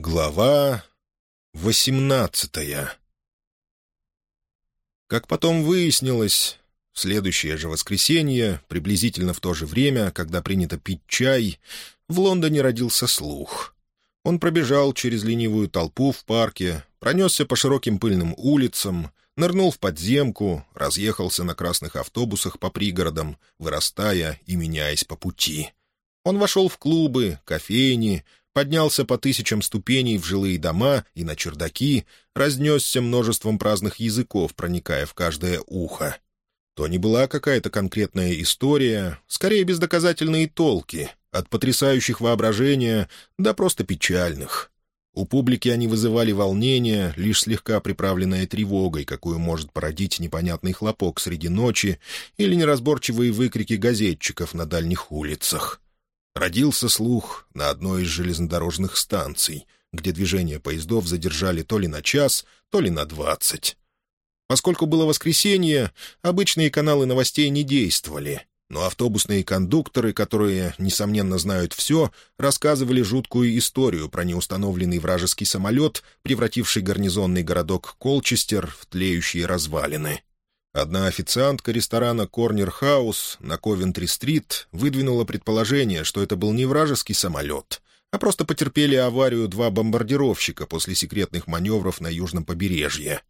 Глава восемнадцатая Как потом выяснилось, в следующее же воскресенье, приблизительно в то же время, когда принято пить чай, в Лондоне родился слух. Он пробежал через ленивую толпу в парке, пронесся по широким пыльным улицам, нырнул в подземку, разъехался на красных автобусах по пригородам, вырастая и меняясь по пути. Он вошел в клубы, кофейни, поднялся по тысячам ступеней в жилые дома и на чердаки, разнесся множеством праздных языков, проникая в каждое ухо. То не была какая-то конкретная история, скорее бездоказательные толки, от потрясающих воображения до просто печальных. У публики они вызывали волнение, лишь слегка приправленное тревогой, какую может породить непонятный хлопок среди ночи или неразборчивые выкрики газетчиков на дальних улицах. Родился слух на одной из железнодорожных станций, где движение поездов задержали то ли на час, то ли на двадцать. Поскольку было воскресенье, обычные каналы новостей не действовали, но автобусные кондукторы, которые, несомненно, знают все, рассказывали жуткую историю про неустановленный вражеский самолет, превративший гарнизонный городок Колчестер в тлеющие развалины. Одна официантка ресторана «Корнер Хаус» на Ковентри-стрит выдвинула предположение, что это был не вражеский самолет, а просто потерпели аварию два бомбардировщика после секретных маневров на южном побережье.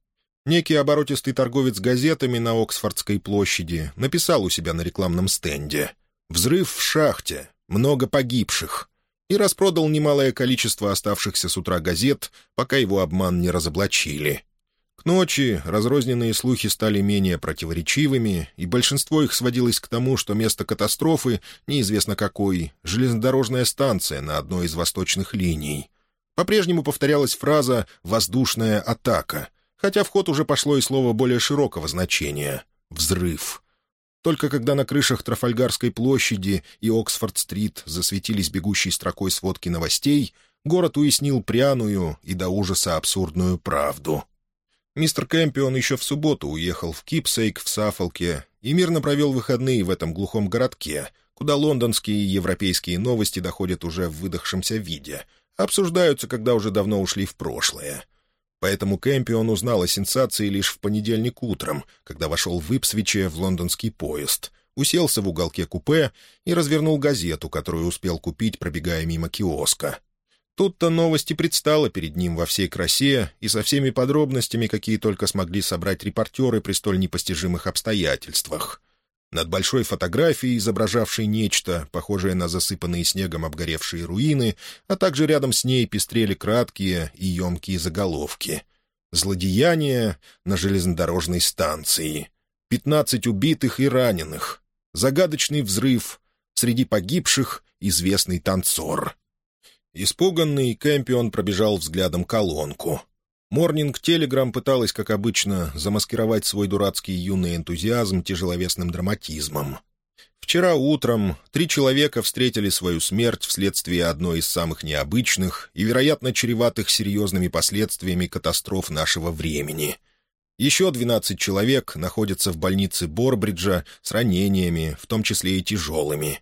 Некий оборотистый торговец газетами на Оксфордской площади написал у себя на рекламном стенде «Взрыв в шахте, много погибших» и распродал немалое количество оставшихся с утра газет, пока его обман не разоблачили. К ночи разрозненные слухи стали менее противоречивыми, и большинство их сводилось к тому, что место катастрофы, неизвестно какой, железнодорожная станция на одной из восточных линий. По-прежнему повторялась фраза «воздушная атака», хотя в ход уже пошло и слово более широкого значения — «взрыв». Только когда на крышах Трафальгарской площади и Оксфорд-стрит засветились бегущей строкой сводки новостей, город уяснил пряную и до ужаса абсурдную правду — Мистер Кэмпион еще в субботу уехал в Кипсейк в Сафолке и мирно провел выходные в этом глухом городке, куда лондонские и европейские новости доходят уже в выдохшемся виде, обсуждаются, когда уже давно ушли в прошлое. Поэтому Кэмпион узнал о сенсации лишь в понедельник утром, когда вошел в Ипсвиче в лондонский поезд, уселся в уголке купе и развернул газету, которую успел купить, пробегая мимо киоска. Тут-то новости предстала перед ним во всей красе и со всеми подробностями, какие только смогли собрать репортеры при столь непостижимых обстоятельствах. Над большой фотографией, изображавшей нечто, похожее на засыпанные снегом обгоревшие руины, а также рядом с ней пестрели краткие и емкие заголовки. «Злодеяние на железнодорожной станции», «Пятнадцать убитых и раненых», «Загадочный взрыв», «Среди погибших известный танцор». Испуганный, Кэмпион пробежал взглядом колонку. Морнинг Телеграм пыталась, как обычно, замаскировать свой дурацкий юный энтузиазм тяжеловесным драматизмом. Вчера утром три человека встретили свою смерть вследствие одной из самых необычных и, вероятно, чреватых серьезными последствиями катастроф нашего времени. Еще двенадцать человек находятся в больнице Борбриджа с ранениями, в том числе и тяжелыми.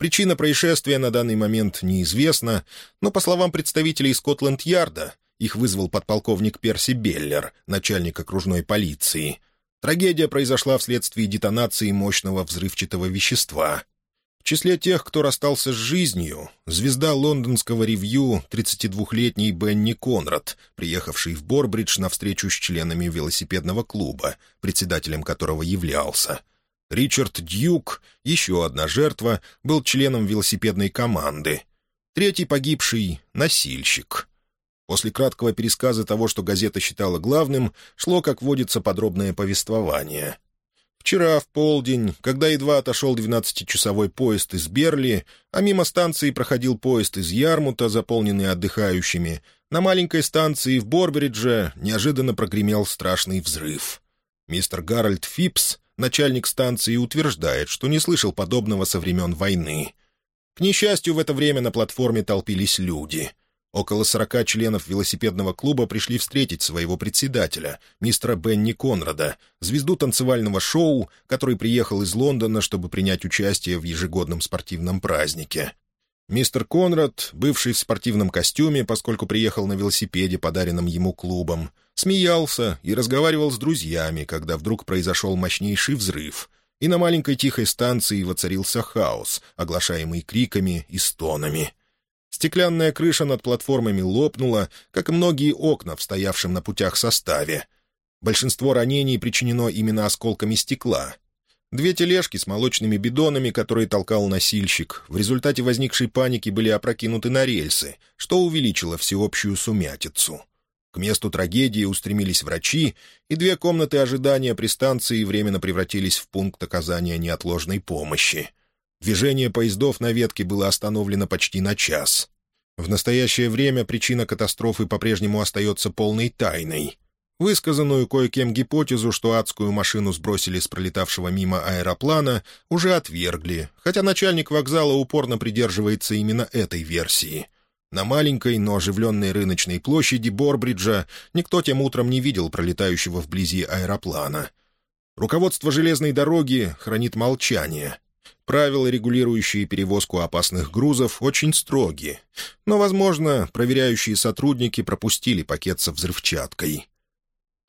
Причина происшествия на данный момент неизвестна, но, по словам представителей Скотланд-Ярда, их вызвал подполковник Перси Беллер, начальник окружной полиции. Трагедия произошла вследствие детонации мощного взрывчатого вещества. В числе тех, кто расстался с жизнью, звезда лондонского ревью 32-летний Бенни Конрад, приехавший в Борбридж на встречу с членами велосипедного клуба, председателем которого являлся. Ричард Дьюк, еще одна жертва, был членом велосипедной команды. Третий погибший — носильщик. После краткого пересказа того, что газета считала главным, шло, как водится, подробное повествование. Вчера в полдень, когда едва отошел двенадцатичасовой поезд из Берли, а мимо станции проходил поезд из Ярмута, заполненный отдыхающими, на маленькой станции в Борбридже неожиданно прогремел страшный взрыв. Мистер Гарольд Фипс начальник станции утверждает, что не слышал подобного со времен войны. К несчастью, в это время на платформе толпились люди. Около сорока членов велосипедного клуба пришли встретить своего председателя, мистера Бенни Конрада, звезду танцевального шоу, который приехал из Лондона, чтобы принять участие в ежегодном спортивном празднике. Мистер Конрад, бывший в спортивном костюме, поскольку приехал на велосипеде, подаренном ему клубом, смеялся и разговаривал с друзьями, когда вдруг произошел мощнейший взрыв, и на маленькой тихой станции воцарился хаос, оглашаемый криками и стонами. Стеклянная крыша над платформами лопнула, как и многие окна в стоявшем на путях составе. Большинство ранений причинено именно осколками стекла — Две тележки с молочными бидонами, которые толкал носильщик, в результате возникшей паники были опрокинуты на рельсы, что увеличило всеобщую сумятицу. К месту трагедии устремились врачи, и две комнаты ожидания при станции временно превратились в пункт оказания неотложной помощи. Движение поездов на ветке было остановлено почти на час. В настоящее время причина катастрофы по-прежнему остается полной тайной — Высказанную кое-кем гипотезу, что адскую машину сбросили с пролетавшего мимо аэроплана, уже отвергли, хотя начальник вокзала упорно придерживается именно этой версии. На маленькой, но оживленной рыночной площади Борбриджа никто тем утром не видел пролетающего вблизи аэроплана. Руководство железной дороги хранит молчание. Правила, регулирующие перевозку опасных грузов, очень строги. Но, возможно, проверяющие сотрудники пропустили пакет со взрывчаткой.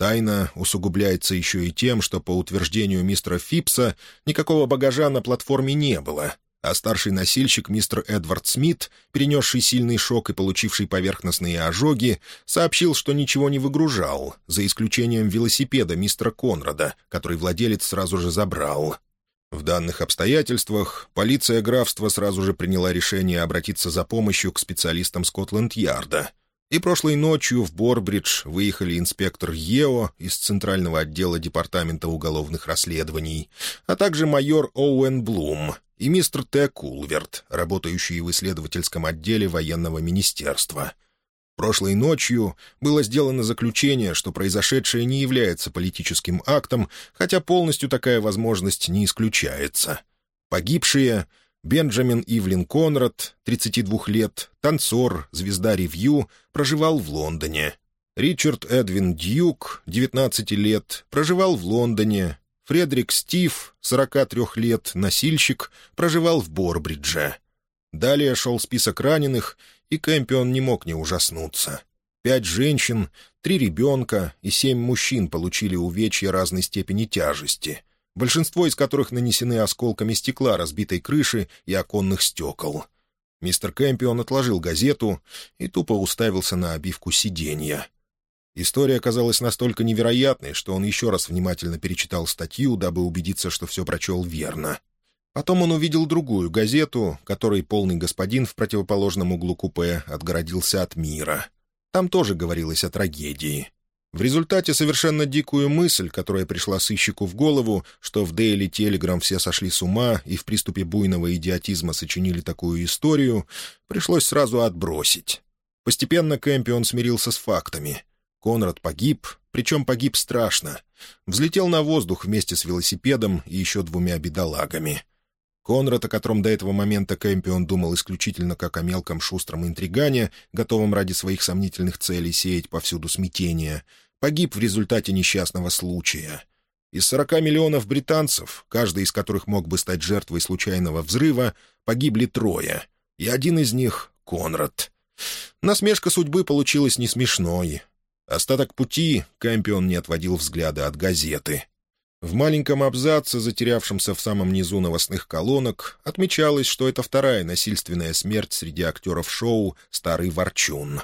Тайна усугубляется еще и тем, что, по утверждению мистера Фипса, никакого багажа на платформе не было, а старший носильщик мистер Эдвард Смит, перенесший сильный шок и получивший поверхностные ожоги, сообщил, что ничего не выгружал, за исключением велосипеда мистера Конрада, который владелец сразу же забрал. В данных обстоятельствах полиция графства сразу же приняла решение обратиться за помощью к специалистам Скотланд-Ярда — и прошлой ночью в Борбридж выехали инспектор Ео из Центрального отдела Департамента уголовных расследований, а также майор Оуэн Блум и мистер Т. Кулверт, работающие в исследовательском отделе военного министерства. Прошлой ночью было сделано заключение, что произошедшее не является политическим актом, хотя полностью такая возможность не исключается. Погибшие Бенджамин Ивлин Конрад, 32 лет, танцор, звезда ревью, проживал в Лондоне. Ричард Эдвин Дьюк, 19 лет, проживал в Лондоне. Фредерик Стив, 43 лет, носильщик, проживал в Борбридже. Далее шел список раненых, и Кэмпион не мог не ужаснуться. Пять женщин, три ребенка и семь мужчин получили увечья разной степени тяжести — большинство из которых нанесены осколками стекла разбитой крыши и оконных стекол. Мистер Кэмпион отложил газету и тупо уставился на обивку сиденья. История оказалась настолько невероятной, что он еще раз внимательно перечитал статью, дабы убедиться, что все прочел верно. Потом он увидел другую газету, которой полный господин в противоположном углу купе отгородился от мира. Там тоже говорилось о трагедии. В результате совершенно дикую мысль, которая пришла сыщику в голову, что в Дейли Телеграм все сошли с ума и в приступе буйного идиотизма сочинили такую историю, пришлось сразу отбросить. Постепенно Кэмпион смирился с фактами. Конрад погиб, причем погиб страшно. Взлетел на воздух вместе с велосипедом и еще двумя бедолагами. Конрад, о котором до этого момента Кэмпион думал исключительно как о мелком шустром интригане, готовом ради своих сомнительных целей сеять повсюду смятение, погиб в результате несчастного случая. Из 40 миллионов британцев, каждый из которых мог бы стать жертвой случайного взрыва, погибли трое, и один из них — Конрад. Насмешка судьбы получилась не смешной. Остаток пути Кэмпион не отводил взгляда от газеты — в маленьком абзаце, затерявшемся в самом низу новостных колонок, отмечалось, что это вторая насильственная смерть среди актеров шоу «Старый ворчун».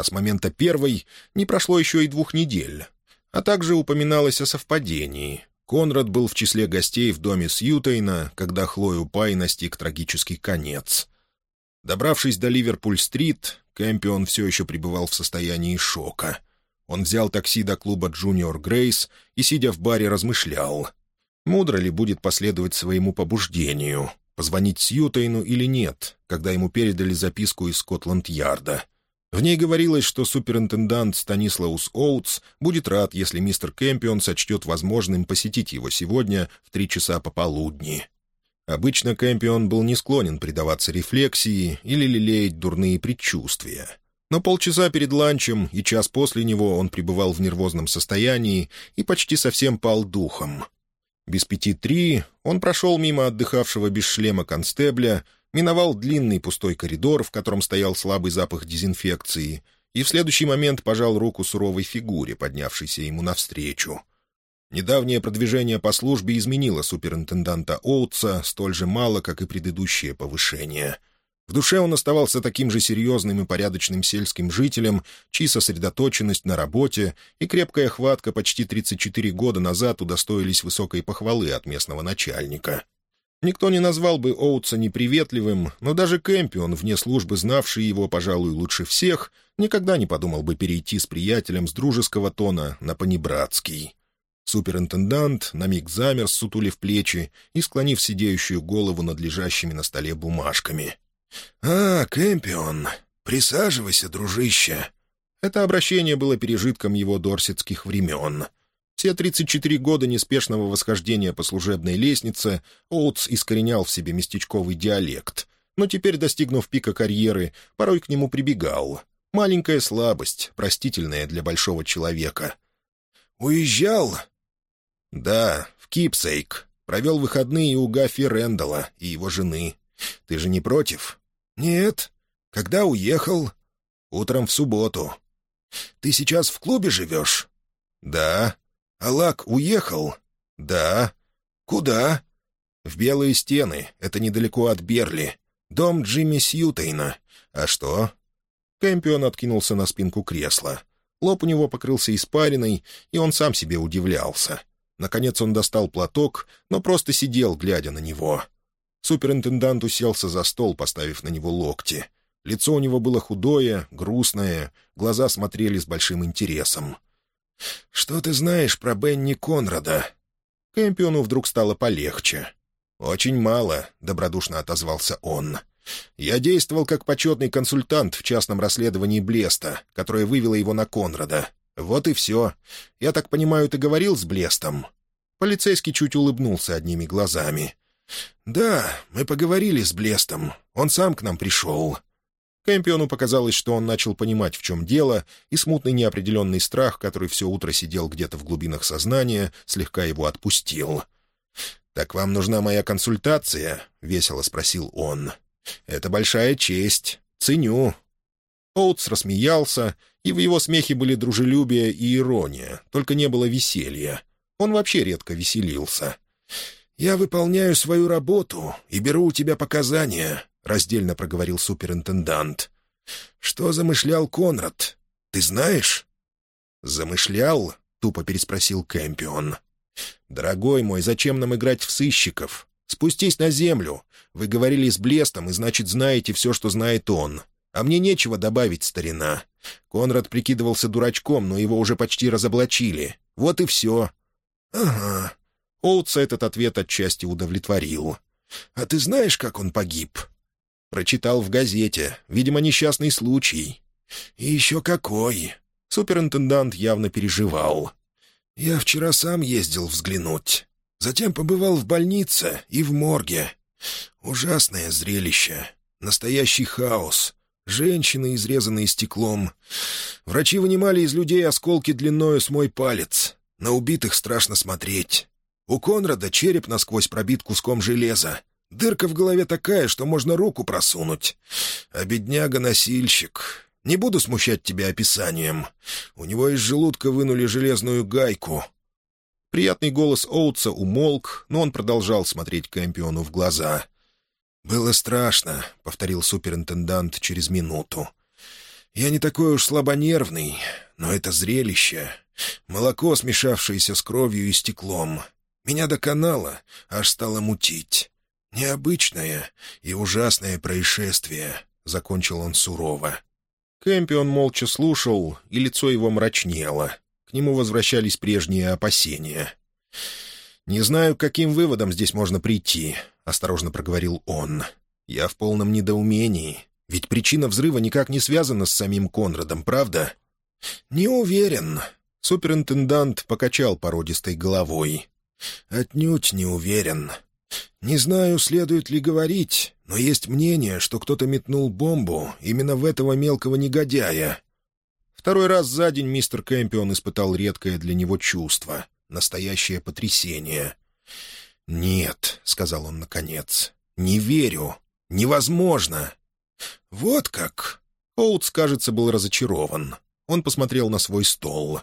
А с момента первой не прошло еще и двух недель. А также упоминалось о совпадении. Конрад был в числе гостей в доме Сьютейна, когда Хлою Пай настиг трагический конец. Добравшись до Ливерпуль-стрит, Кэмпион все еще пребывал в состоянии шока — он взял такси до клуба «Джуниор Грейс» и, сидя в баре, размышлял. Мудро ли будет последовать своему побуждению, позвонить Сьютейну или нет, когда ему передали записку из Скотланд-Ярда. В ней говорилось, что суперинтендант Станислаус Оутс будет рад, если мистер Кэмпион сочтет возможным посетить его сегодня в три часа пополудни. Обычно Кэмпион был не склонен предаваться рефлексии или лелеять дурные предчувствия. Но полчаса перед ланчем и час после него он пребывал в нервозном состоянии и почти совсем пал духом. Без пяти три он прошел мимо отдыхавшего без шлема констебля миновал длинный пустой коридор, в котором стоял слабый запах дезинфекции, и в следующий момент пожал руку суровой фигуре, поднявшейся ему навстречу. Недавнее продвижение по службе изменило суперинтенданта Оутса столь же мало, как и предыдущее повышение. В душе он оставался таким же серьезным и порядочным сельским жителем, чьи сосредоточенность на работе и крепкая хватка почти 34 года назад удостоились высокой похвалы от местного начальника. Никто не назвал бы Оутса неприветливым, но даже Кэмпион, вне службы знавший его, пожалуй, лучше всех, никогда не подумал бы перейти с приятелем с дружеского тона на понебратский. Суперинтендант на миг замер, сутулив плечи и склонив сидеющую голову над лежащими на столе бумажками. «А, Кэмпион, присаживайся, дружище». Это обращение было пережитком его дорсетских времен. Все 34 года неспешного восхождения по служебной лестнице Оутс искоренял в себе местечковый диалект, но теперь, достигнув пика карьеры, порой к нему прибегал. Маленькая слабость, простительная для большого человека. «Уезжал?» «Да, в Кипсейк. Провел выходные у Гаффи Рэндалла и его жены. Ты же не против?» «Нет. Когда уехал?» «Утром в субботу». «Ты сейчас в клубе живешь?» «Да». «Алак уехал?» «Да». «Куда?» «В Белые стены. Это недалеко от Берли. Дом Джимми Сьютейна. А что?» Кэмпион откинулся на спинку кресла. Лоб у него покрылся испариной, и он сам себе удивлялся. Наконец он достал платок, но просто сидел, глядя на него. Суперинтендант уселся за стол, поставив на него локти. Лицо у него было худое, грустное, глаза смотрели с большим интересом. «Что ты знаешь про Бенни Конрада?» Кэмпиону вдруг стало полегче. «Очень мало», — добродушно отозвался он. «Я действовал как почетный консультант в частном расследовании Блеста, которое вывело его на Конрада. «Вот и все. Я так понимаю, ты говорил с Блестом?» Полицейский чуть улыбнулся одними глазами. «Да, мы поговорили с Блестом. Он сам к нам пришел». Кэмпиону показалось, что он начал понимать, в чем дело, и смутный неопределенный страх, который все утро сидел где-то в глубинах сознания, слегка его отпустил. «Так вам нужна моя консультация?» — весело спросил он. «Это большая честь. Ценю». Оутс рассмеялся, и в его смехе были дружелюбие и ирония, только не было веселья. Он вообще редко веселился. «Я выполняю свою работу и беру у тебя показания», — раздельно проговорил суперинтендант. «Что замышлял Конрад? Ты знаешь?» «Замышлял?» — тупо переспросил Кэмпион. «Дорогой мой, зачем нам играть в сыщиков? Спустись на землю. Вы говорили с Блестом, и значит, знаете все, что знает он. А мне нечего добавить, старина. Конрад прикидывался дурачком, но его уже почти разоблачили. Вот и все». «Ага». Оутса этот ответ отчасти удовлетворил. «А ты знаешь, как он погиб?» «Прочитал в газете. Видимо, несчастный случай». «И еще какой!» Суперинтендант явно переживал. «Я вчера сам ездил взглянуть. Затем побывал в больнице и в морге. Ужасное зрелище. Настоящий хаос. Женщины, изрезанные стеклом. Врачи вынимали из людей осколки длиною с мой палец. На убитых страшно смотреть. У Конрада череп насквозь пробит куском железа. Дырка в голове такая, что можно руку просунуть. А бедняга-носильщик... Не буду смущать тебя описанием. У него из желудка вынули железную гайку. Приятный голос Оутса умолк, но он продолжал смотреть Кэмпиону в глаза. «Было страшно», — повторил суперинтендант через минуту. «Я не такой уж слабонервный, но это зрелище. Молоко, смешавшееся с кровью и стеклом. Меня доконало, аж стало мутить. Необычное и ужасное происшествие», — закончил он сурово. Кэмпион молча слушал, и лицо его мрачнело. К нему возвращались прежние опасения. «Не знаю, к каким выводам здесь можно прийти», — осторожно проговорил он. «Я в полном недоумении. Ведь причина взрыва никак не связана с самим Конрадом, правда?» «Не уверен». Суперинтендант покачал породистой головой. «Отнюдь не уверен. Не знаю, следует ли говорить, но есть мнение, что кто-то метнул бомбу именно в этого мелкого негодяя». Второй раз за день мистер Кэмпион испытал редкое для него чувство — настоящее потрясение. «Нет», — сказал он наконец, — «не верю. Невозможно!» «Вот как!» Оутс, кажется, был разочарован. Он посмотрел на свой стол.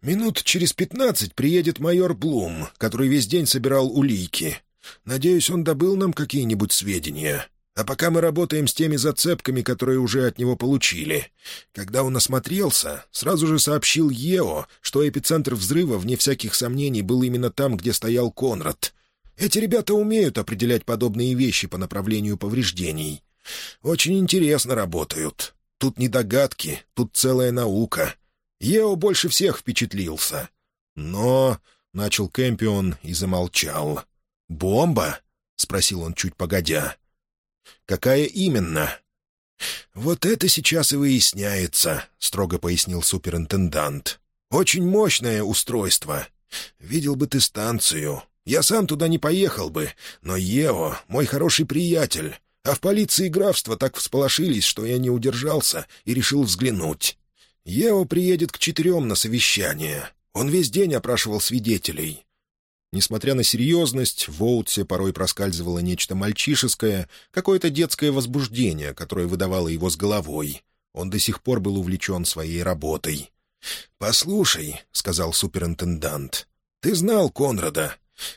«Минут через пятнадцать приедет майор Блум, который весь день собирал улики. Надеюсь, он добыл нам какие-нибудь сведения. А пока мы работаем с теми зацепками, которые уже от него получили. Когда он осмотрелся, сразу же сообщил Ео, что эпицентр взрыва, вне всяких сомнений, был именно там, где стоял Конрад. Эти ребята умеют определять подобные вещи по направлению повреждений. Очень интересно работают. Тут не догадки, тут целая наука. Ео больше всех впечатлился. Но... — начал Кэмпион и замолчал. «Бомба?» — спросил он чуть погодя. «Какая именно?» «Вот это сейчас и выясняется», — строго пояснил суперинтендант. «Очень мощное устройство. Видел бы ты станцию. Я сам туда не поехал бы, но Ео — мой хороший приятель. А в полиции графства так всполошились, что я не удержался и решил взглянуть. Ео приедет к четырем на совещание. Он весь день опрашивал свидетелей. Несмотря на серьезность, в Оутсе порой проскальзывало нечто мальчишеское, какое-то детское возбуждение, которое выдавало его с головой. Он до сих пор был увлечен своей работой. «Послушай», — сказал суперинтендант, — «ты знал Конрада.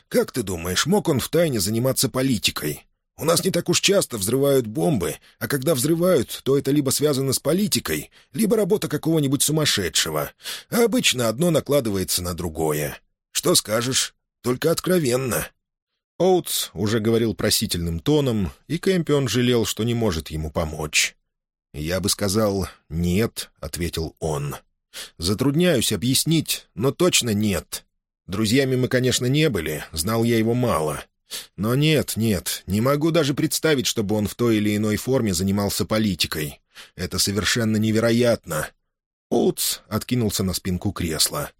Как ты думаешь, мог он втайне заниматься политикой? У нас не так уж часто взрывают бомбы, а когда взрывают, то это либо связано с политикой, либо работа какого-нибудь сумасшедшего, а обычно одно накладывается на другое. Что скажешь? Только откровенно». Оутс уже говорил просительным тоном, и Кэмпион жалел, что не может ему помочь. «Я бы сказал «нет», — ответил он. «Затрудняюсь объяснить, но точно нет. Друзьями мы, конечно, не были, знал я его мало. Но нет, нет, не могу даже представить, чтобы он в той или иной форме занимался политикой. Это совершенно невероятно». Оутс откинулся на спинку кресла.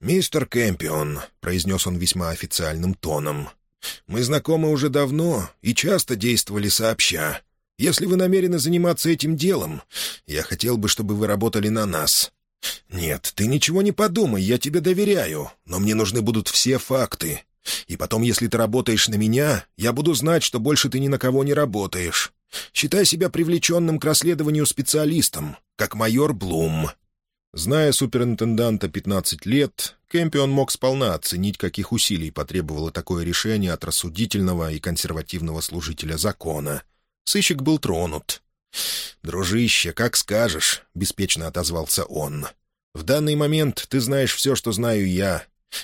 «Мистер Кэмпион», — произнес он весьма официальным тоном, — «мы знакомы уже давно и часто действовали сообща. Если вы намерены заниматься этим делом, я хотел бы, чтобы вы работали на нас. Нет, ты ничего не подумай, я тебе доверяю, но мне нужны будут все факты. И потом, если ты работаешь на меня, я буду знать, что больше ты ни на кого не работаешь. Считай себя привлеченным к расследованию специалистом, как майор Блум». Зная суперинтенданта 15 лет, Кэмпион мог сполна оценить, каких усилий потребовало такое решение от рассудительного и консервативного служителя закона. Сыщик был тронут. «Дружище, как скажешь», — беспечно отозвался он. «В данный момент ты знаешь все, что знаю я.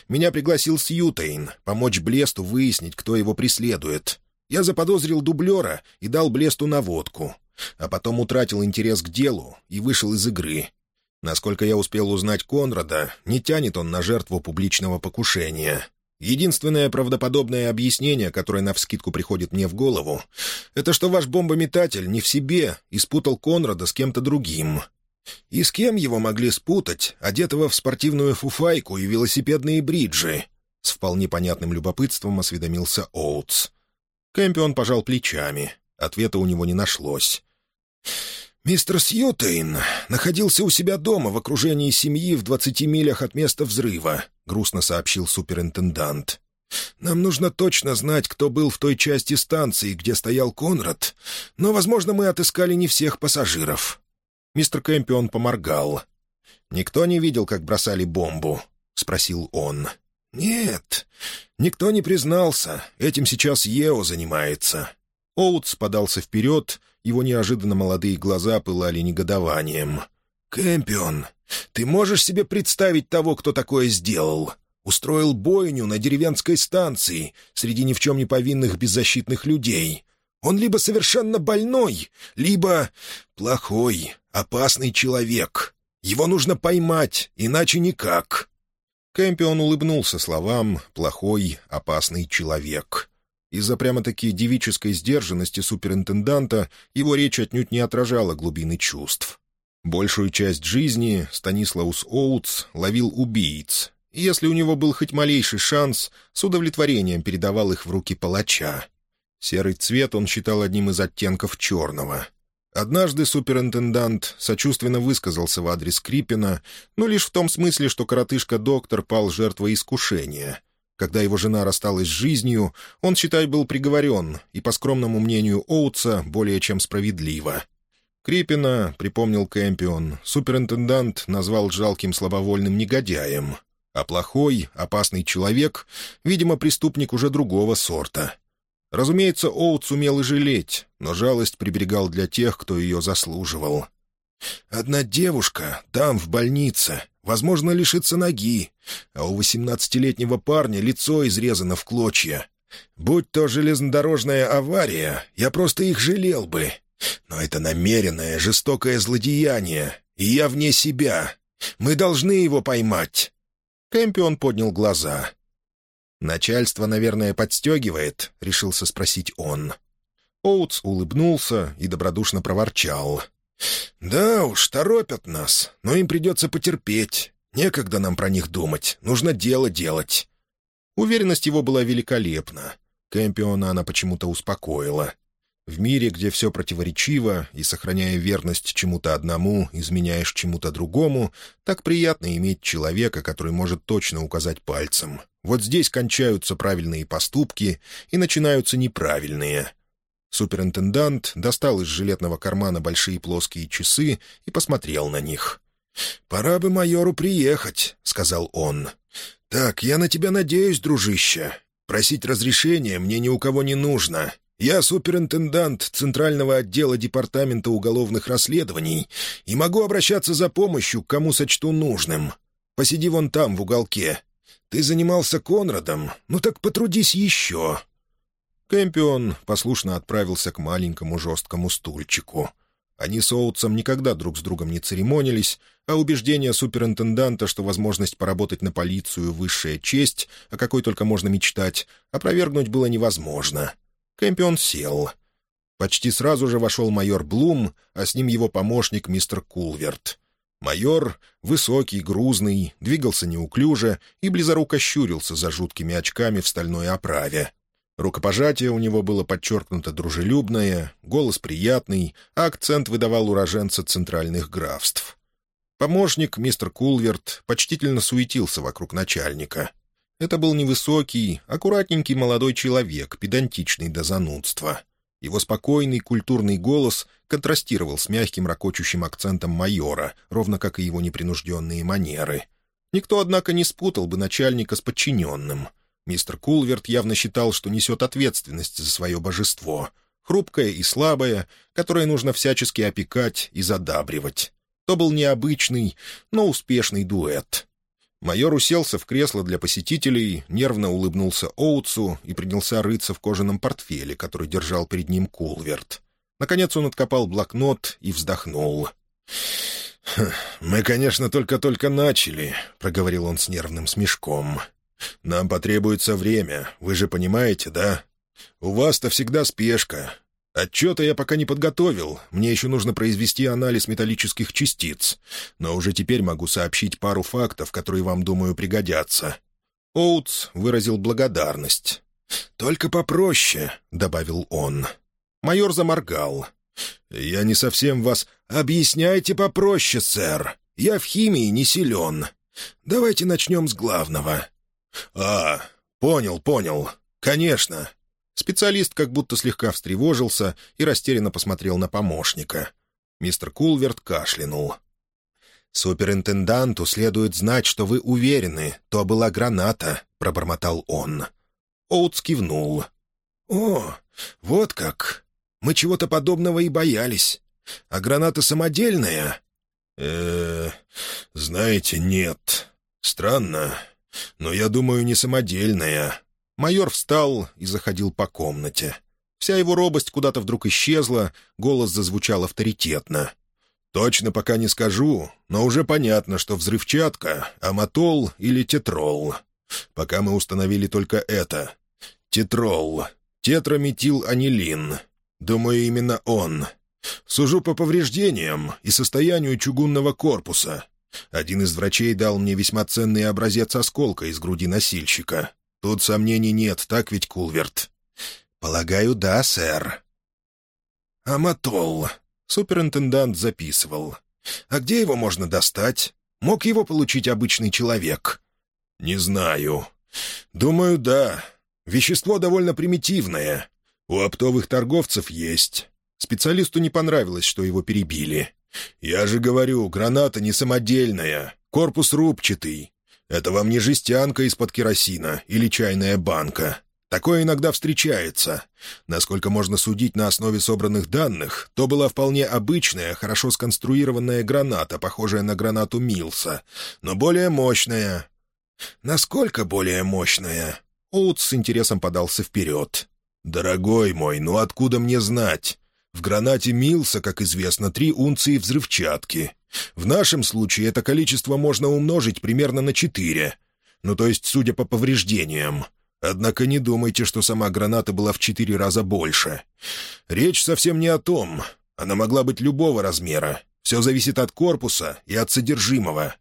Меня пригласил Сьютейн помочь Блесту выяснить, кто его преследует. Я заподозрил дублера и дал Блесту наводку, а потом утратил интерес к делу и вышел из игры». Насколько я успел узнать Конрада, не тянет он на жертву публичного покушения. Единственное правдоподобное объяснение, которое навскидку приходит мне в голову, это что ваш бомбометатель не в себе и спутал Конрада с кем-то другим. И с кем его могли спутать, одетого в спортивную фуфайку и велосипедные бриджи? С вполне понятным любопытством осведомился Оутс. Кэмпион пожал плечами. Ответа у него не нашлось. «Мистер Сьютейн находился у себя дома в окружении семьи в двадцати милях от места взрыва», — грустно сообщил суперинтендант. «Нам нужно точно знать, кто был в той части станции, где стоял Конрад, но, возможно, мы отыскали не всех пассажиров». Мистер Кэмпион поморгал. «Никто не видел, как бросали бомбу?» — спросил он. «Нет, никто не признался. Этим сейчас Ео занимается». Оутс подался вперед его неожиданно молодые глаза пылали негодованием. «Кэмпион, ты можешь себе представить того, кто такое сделал? Устроил бойню на деревенской станции среди ни в чем не повинных беззащитных людей. Он либо совершенно больной, либо плохой, опасный человек. Его нужно поймать, иначе никак». Кэмпион улыбнулся словам «плохой, опасный человек». Из-за прямо-таки девической сдержанности суперинтенданта его речь отнюдь не отражала глубины чувств. Большую часть жизни Станислаус Оутс ловил убийц, и если у него был хоть малейший шанс, с удовлетворением передавал их в руки палача. Серый цвет он считал одним из оттенков черного. Однажды суперинтендант сочувственно высказался в адрес Крипина, но лишь в том смысле, что коротышка-доктор пал жертвой искушения — Когда его жена рассталась с жизнью, он, считай, был приговорен, и, по скромному мнению Оутса, более чем справедливо. Крипина, припомнил Кэмпион, суперинтендант назвал жалким слабовольным негодяем, а плохой, опасный человек, видимо, преступник уже другого сорта. Разумеется, Оутс умел и жалеть, но жалость приберегал для тех, кто ее заслуживал. «Одна девушка там, в больнице, возможно, лишится ноги, а у восемнадцатилетнего парня лицо изрезано в клочья. Будь то железнодорожная авария, я просто их жалел бы. Но это намеренное, жестокое злодеяние, и я вне себя. Мы должны его поймать». Кэмпион поднял глаза. «Начальство, наверное, подстегивает», — решился спросить он. Оутс улыбнулся и добродушно проворчал. «Да уж, торопят нас, но им придется потерпеть. Некогда нам про них думать, нужно дело делать». Уверенность его была великолепна. Кэмпиона она почему-то успокоила. В мире, где все противоречиво, и, сохраняя верность чему-то одному, изменяешь чему-то другому, так приятно иметь человека, который может точно указать пальцем. Вот здесь кончаются правильные поступки и начинаются неправильные. Суперинтендант достал из жилетного кармана большие плоские часы и посмотрел на них. «Пора бы майору приехать», — сказал он. «Так, я на тебя надеюсь, дружище. Просить разрешения мне ни у кого не нужно. Я суперинтендант Центрального отдела Департамента уголовных расследований и могу обращаться за помощью, к кому сочту нужным. Посиди вон там, в уголке. Ты занимался Конрадом, ну так потрудись еще». Кэмпион послушно отправился к маленькому жесткому стульчику. Они с Оутсом никогда друг с другом не церемонились, а убеждение суперинтенданта, что возможность поработать на полицию — высшая честь, о какой только можно мечтать, опровергнуть было невозможно. Кэмпион сел. Почти сразу же вошел майор Блум, а с ним его помощник мистер Кулверт. Майор, высокий, грузный, двигался неуклюже и близоруко щурился за жуткими очками в стальной оправе. Рукопожатие у него было подчеркнуто дружелюбное, голос приятный, а акцент выдавал уроженца центральных графств. Помощник, мистер Кулверт, почтительно суетился вокруг начальника — это был невысокий, аккуратненький молодой человек, педантичный до занудства. Его спокойный, культурный голос контрастировал с мягким ракочущим акцентом майора, ровно как и его непринужденные манеры. Никто, однако, не спутал бы начальника с подчиненным. Мистер Кулверт явно считал, что несет ответственность за свое божество, хрупкое и слабое, которое нужно всячески опекать и задабривать. То был необычный, но успешный дуэт — Майор уселся в кресло для посетителей, нервно улыбнулся Оутсу и принялся рыться в кожаном портфеле, который держал перед ним Кулверт. Наконец он откопал блокнот и вздохнул. «Хм, «Мы, конечно, только-только начали», — проговорил он с нервным смешком. «Нам потребуется время, вы же понимаете, да? У вас-то всегда спешка. Отчета я пока не подготовил, мне еще нужно произвести анализ металлических частиц, но уже теперь могу сообщить пару фактов, которые вам, думаю, пригодятся». Оутс выразил благодарность. «Только попроще», — добавил он. Майор заморгал. «Я не совсем вас... Объясняйте попроще, сэр. Я в химии не силен. Давайте начнем с главного». «А, понял, понял. Конечно. Специалист как будто слегка встревожился и растерянно посмотрел на помощника. Мистер Кулверт кашлянул. «Суперинтенданту следует знать, что вы уверены, то была граната», — пробормотал он. Оутс кивнул. «О, вот как! Мы чего-то подобного и боялись. А граната самодельная?» э, -э знаете, нет. Странно. Но я думаю, не самодельная. Майор встал и заходил по комнате. Вся его робость куда-то вдруг исчезла, голос зазвучал авторитетно. «Точно пока не скажу, но уже понятно, что взрывчатка, аматол или тетрол. Пока мы установили только это. Тетрол. Тетраметиланилин. Думаю, именно он. Сужу по повреждениям и состоянию чугунного корпуса. Один из врачей дал мне весьма ценный образец осколка из груди носильщика. Тут сомнений нет, так ведь, Кулверт? Полагаю, да, сэр. Аматол. Суперинтендант записывал. А где его можно достать? Мог его получить обычный человек? Не знаю. «Думаю, да. Вещество довольно примитивное. У оптовых торговцев есть». Специалисту не понравилось, что его перебили. «Я же говорю, граната не самодельная, корпус рубчатый. Это вам не жестянка из-под керосина или чайная банка. Такое иногда встречается. Насколько можно судить на основе собранных данных, то была вполне обычная, хорошо сконструированная граната, похожая на гранату Милса, но более мощная. Насколько более мощная? Оутс с интересом подался вперед. «Дорогой мой, ну откуда мне знать? В гранате Милса, как известно, три унции взрывчатки. В нашем случае это количество можно умножить примерно на четыре. Ну, то есть, судя по повреждениям. Однако не думайте, что сама граната была в четыре раза больше. Речь совсем не о том. Она могла быть любого размера. Все зависит от корпуса и от содержимого.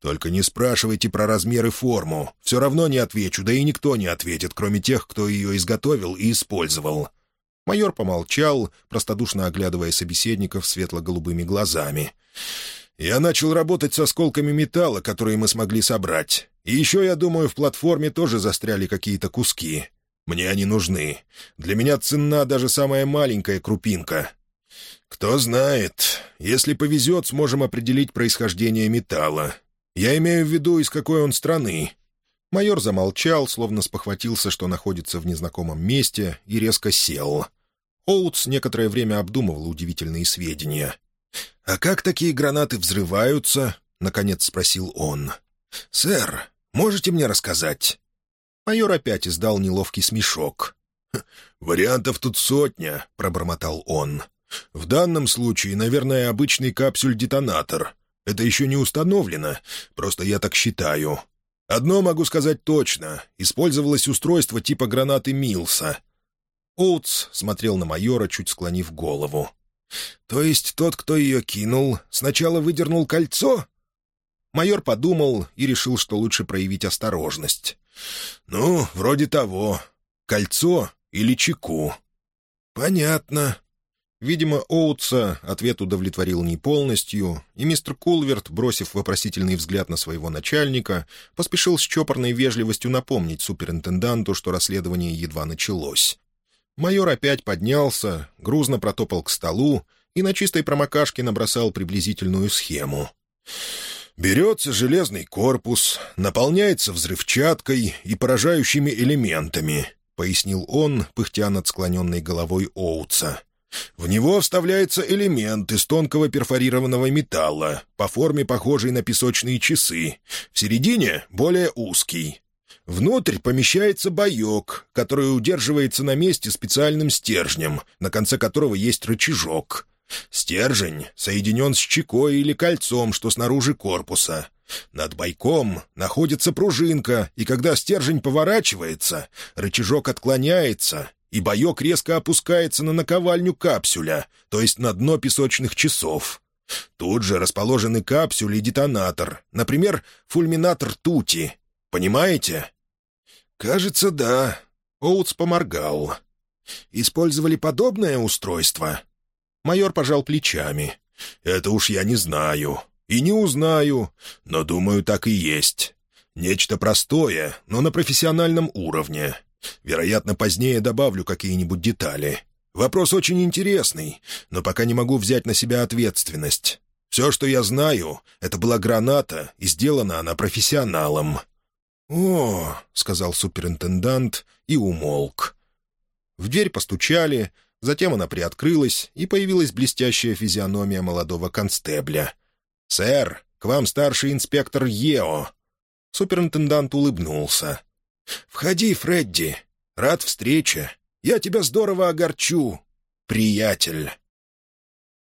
Только не спрашивайте про размер и форму. Все равно не отвечу, да и никто не ответит, кроме тех, кто ее изготовил и использовал». Майор помолчал, простодушно оглядывая собеседников светло-голубыми глазами. «Я начал работать с осколками металла, которые мы смогли собрать. И еще, я думаю, в платформе тоже застряли какие-то куски. Мне они нужны. Для меня ценна даже самая маленькая крупинка. Кто знает, если повезет, сможем определить происхождение металла. Я имею в виду, из какой он страны». Майор замолчал, словно спохватился, что находится в незнакомом месте, и резко сел. Оутс некоторое время обдумывал удивительные сведения. «А как такие гранаты взрываются?» — наконец спросил он. «Сэр, Можете мне рассказать?» Майор опять издал неловкий смешок. «Вариантов тут сотня», — пробормотал он. «В данном случае, наверное, обычный капсюль-детонатор. Это еще не установлено, просто я так считаю. Одно могу сказать точно. Использовалось устройство типа гранаты Милса». Оутс смотрел на майора, чуть склонив голову. «То есть тот, кто ее кинул, сначала выдернул кольцо?» Майор подумал и решил, что лучше проявить осторожность. «Ну, вроде того. Кольцо или чеку?» «Понятно». Видимо, Оутса ответ удовлетворил не полностью, и мистер Кулверт, бросив вопросительный взгляд на своего начальника, поспешил с чопорной вежливостью напомнить суперинтенданту, что расследование едва началось. Майор опять поднялся, грузно протопал к столу и на чистой промокашке набросал приблизительную схему. Берется железный корпус, наполняется взрывчаткой и поражающими элементами, — пояснил он, пыхтя над склоненной головой Оутса. В него вставляется элемент из тонкого перфорированного металла, по форме похожий на песочные часы, в середине более узкий. Внутрь помещается боек, который удерживается на месте специальным стержнем, на конце которого есть рычажок. Стержень соединен с чекой или кольцом, что снаружи корпуса. Над бойком находится пружинка, и когда стержень поворачивается, рычажок отклоняется, и боек резко опускается на наковальню капсюля, то есть на дно песочных часов. Тут же расположены капсюль и детонатор, например, фульминатор Тути. Понимаете? «Кажется, да». Оутс поморгал. «Использовали подобное устройство?» Майор пожал плечами. «Это уж я не знаю. И не узнаю. Но, думаю, так и есть. Нечто простое, но на профессиональном уровне. Вероятно, позднее добавлю какие-нибудь детали. Вопрос очень интересный, но пока не могу взять на себя ответственность. Все, что я знаю, это была граната, и сделана она профессионалом». «О», — сказал суперинтендант и умолк. В дверь постучали, Затем она приоткрылась, и появилась блестящая физиономия молодого констебля. «Сэр, к вам старший инспектор Ео!» Суперинтендант улыбнулся. «Входи, Фредди. Рад встрече. Я тебя здорово огорчу, приятель».